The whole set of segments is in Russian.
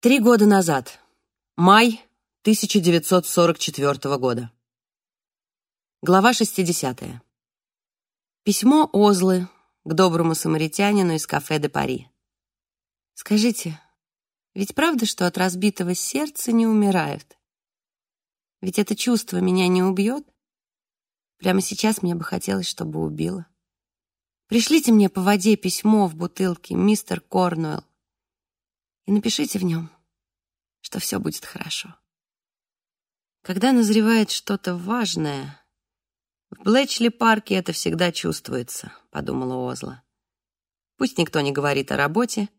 Три года назад. Май 1944 года. Глава 60. Письмо Озлы к доброму самаритянину из кафе де Пари. Скажите, ведь правда, что от разбитого сердца не умирают? Ведь это чувство меня не убьет? Прямо сейчас мне бы хотелось, чтобы убило. Пришлите мне по воде письмо в бутылке, мистер Корнуэлл и напишите в нем, что все будет хорошо. Когда назревает что-то важное, в Блэчли-парке это всегда чувствуется, подумала Озла. Пусть никто не говорит о работе,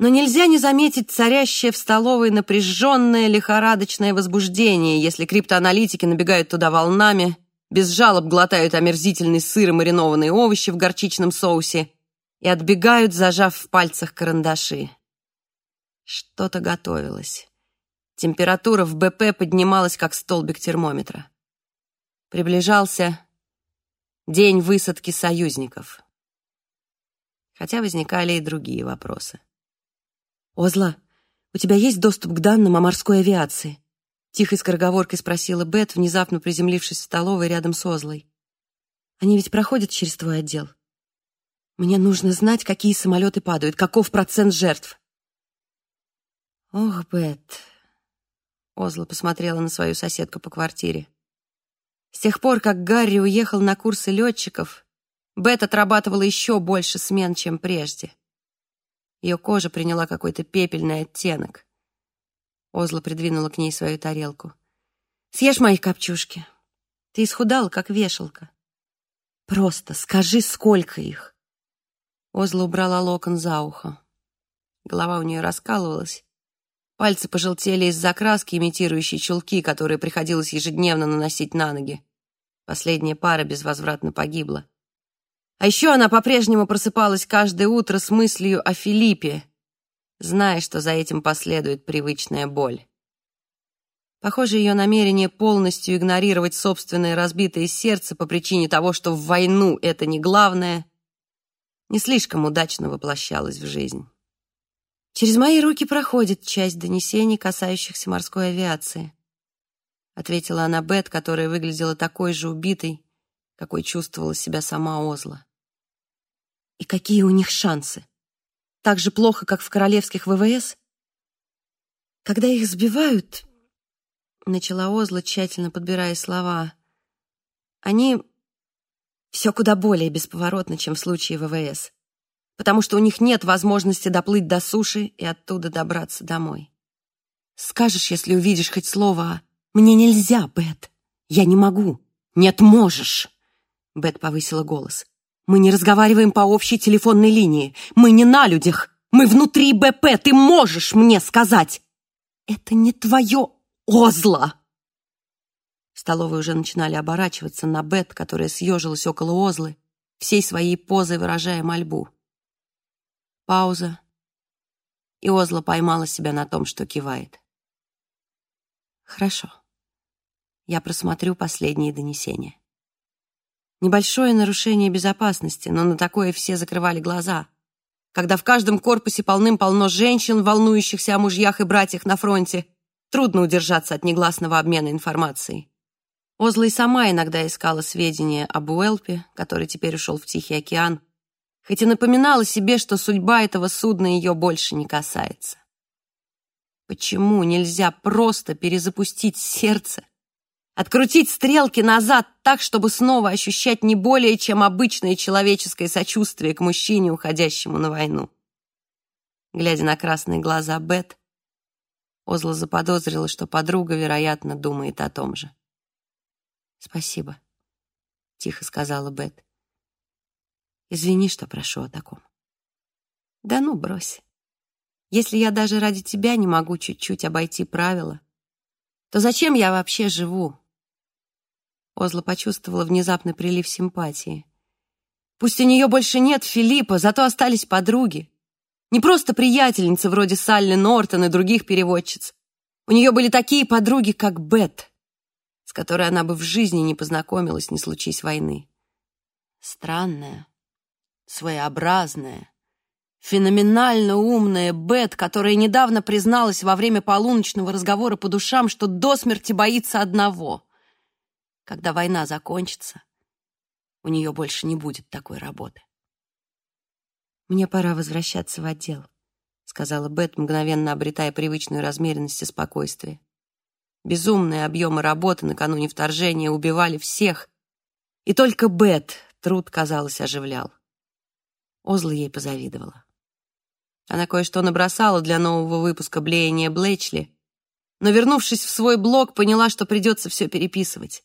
но нельзя не заметить царящее в столовой напряженное лихорадочное возбуждение, если криптоаналитики набегают туда волнами, без жалоб глотают омерзительный сыр и маринованные овощи в горчичном соусе и отбегают, зажав в пальцах карандаши. Что-то готовилось. Температура в БП поднималась, как столбик термометра. Приближался день высадки союзников. Хотя возникали и другие вопросы. «Озла, у тебя есть доступ к данным о морской авиации?» Тихой скороговоркой спросила Бет, внезапно приземлившись в столовой рядом с Озлой. «Они ведь проходят через твой отдел. Мне нужно знать, какие самолеты падают, каков процент жертв». «Ох, Бет!» Озла посмотрела на свою соседку по квартире. С тех пор, как Гарри уехал на курсы летчиков, Бет отрабатывала еще больше смен, чем прежде. Ее кожа приняла какой-то пепельный оттенок. Озла придвинула к ней свою тарелку. «Съешь мои копчушки. Ты исхудала, как вешалка. Просто скажи, сколько их». Озла убрала локон за ухо. Голова у нее раскалывалась, Пальцы пожелтели из-за краски, имитирующей чулки, которые приходилось ежедневно наносить на ноги. Последняя пара безвозвратно погибла. А еще она по-прежнему просыпалась каждое утро с мыслью о Филиппе, зная, что за этим последует привычная боль. Похоже, ее намерение полностью игнорировать собственное разбитое сердце по причине того, что в войну это не главное, не слишком удачно воплощалось в жизнь. Через мои руки проходит часть донесений, касающихся морской авиации, ответила она Бет, которая выглядела такой же убитой, какой чувствовала себя сама Озла. И какие у них шансы? Так же плохо, как в королевских ВВС? Когда их сбивают, начала Озла, тщательно подбирая слова, они все куда более бесповоротно, чем в случае ВВС потому что у них нет возможности доплыть до суши и оттуда добраться домой. Скажешь, если увидишь хоть слово «Мне нельзя, Бет». Я не могу. Нет, можешь. Бет повысила голос. Мы не разговариваем по общей телефонной линии. Мы не на людях. Мы внутри БП. Ты можешь мне сказать. Это не твое озло. В уже начинали оборачиваться на Бет, которая съежилась около озлы, всей своей позой выражая мольбу. Пауза. И Озла поймала себя на том, что кивает. Хорошо. Я просмотрю последние донесения. Небольшое нарушение безопасности, но на такое все закрывали глаза. Когда в каждом корпусе полным-полно женщин, волнующихся о мужьях и братьях на фронте, трудно удержаться от негласного обмена информацией. Озла и сама иногда искала сведения об Уэлпе, который теперь ушел в Тихий океан, хоть и напоминала себе, что судьба этого судна ее больше не касается. Почему нельзя просто перезапустить сердце, открутить стрелки назад так, чтобы снова ощущать не более чем обычное человеческое сочувствие к мужчине, уходящему на войну? Глядя на красные глаза Бет, Озла заподозрила, что подруга, вероятно, думает о том же. «Спасибо», — тихо сказала Бет. Извини, что прошу о таком. Да ну, брось. Если я даже ради тебя не могу чуть-чуть обойти правила, то зачем я вообще живу? Озла почувствовала внезапный прилив симпатии. Пусть у нее больше нет Филиппа, зато остались подруги. Не просто приятельницы вроде Салли Нортон и других переводчиц. У нее были такие подруги, как Бет, с которой она бы в жизни не познакомилась, не случись войны. Странная, своеобразная, Феноменально умная Бет, которая недавно призналась во время полуночного разговора по душам, что до смерти боится одного. Когда война закончится, у нее больше не будет такой работы. «Мне пора возвращаться в отдел», — сказала Бет, мгновенно обретая привычную размеренность и спокойствие. Безумные объемы работы накануне вторжения убивали всех, и только Бет труд, казалось, оживлял. Озла ей позавидовала. Она кое-что набросала для нового выпуска «Блеяния Блэчли», но, вернувшись в свой блог, поняла, что придется все переписывать.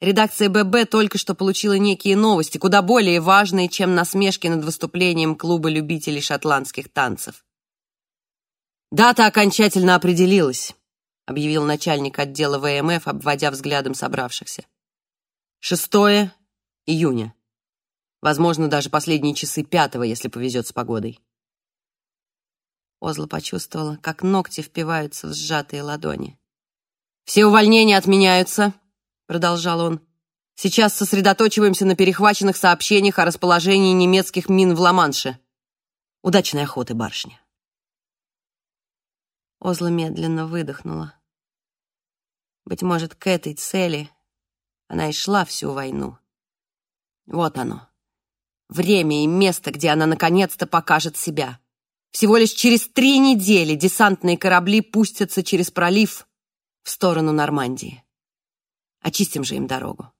Редакция ББ только что получила некие новости, куда более важные, чем насмешки над выступлением клуба любителей шотландских танцев. «Дата окончательно определилась», — объявил начальник отдела ВМФ, обводя взглядом собравшихся. «6 июня. Возможно, даже последние часы пятого, если повезет с погодой». Озла почувствовала, как ногти впиваются в сжатые ладони. «Все увольнения отменяются», — продолжал он. «Сейчас сосредоточиваемся на перехваченных сообщениях о расположении немецких мин в Ла-Манше. Удачной охоты, барышня». Озла медленно выдохнула. Быть может, к этой цели она и шла всю войну. Вот оно. Время и место, где она наконец-то покажет себя. Всего лишь через три недели десантные корабли пустятся через пролив в сторону Нормандии. Очистим же им дорогу.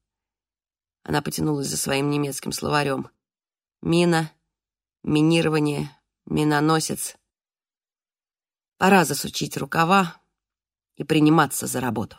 Она потянулась за своим немецким словарем. Мина, минирование, миноносец. Пора засучить рукава и приниматься за работу.